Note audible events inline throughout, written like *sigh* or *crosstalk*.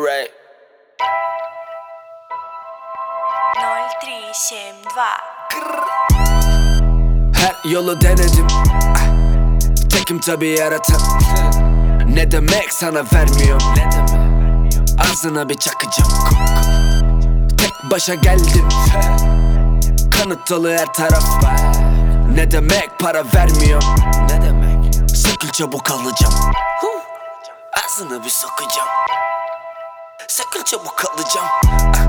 Alright. 0372 Her yolu denedim. Tekim tabi yaratan Ne demek sana vermiyorum. Ağzına bir çakacağım. Tek başa geldim. Kanıt dolu her taraf Ne demek para vermiyorum. Ne demek Sökül çabuk alacağım. Ağzına bir sokacağım Sökül çabuk alacağım Ah.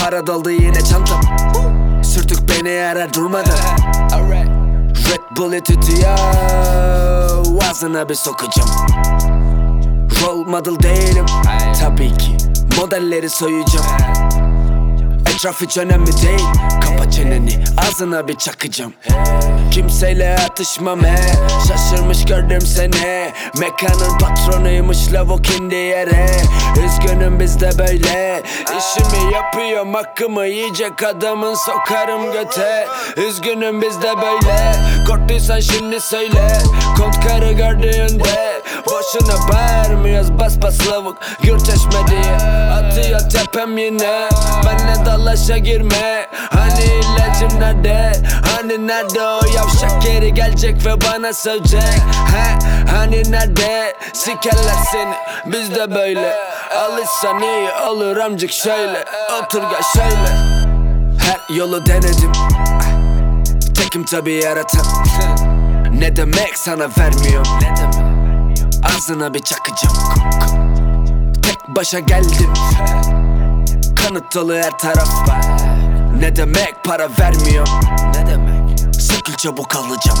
Para doldu yine çantam. Sürtük beni arar durmadan Red Bull'u tutuyor Ağzına bir sokacağım. Role model değilim. Tabii ki modelleri soyacağım. Etraf hiç önemli değil çeneni ağzına bir çakacağım. Kimseyle atışmam he Şaşırmış gördüm seni. Mekanın patronuymuş lavuk indi yere. Üzgünüm biz de böyle. İşimi yapıyorum hakkımı yiyecek adamın sokarım göte. Üzgünüm biz de böyle. Korktuysan şimdi söyle Kont karı gördüğünde Boşuna bağırmıyoruz bas bas lavuk. Gür diye Atıyor tepem yine. Benle dalaşa girme. Hani ilacım nerede? Hani nerede o yavşak geri gelecek ve bana sövecek? He hani nerede? Sikerler seni biz de böyle. Alışsan iyi olur amcık şöyle. Otur gel şöyle. Her yolu denedim. Tekim tabi yaratan. *laughs* Ne demek sana vermiyorum? Ne demek Ağzına bir çakacağım Tek başa geldim. Kanıt dolu her taraf Ne demek para vermiyorum Ne demek? Sökül çabuk alacağım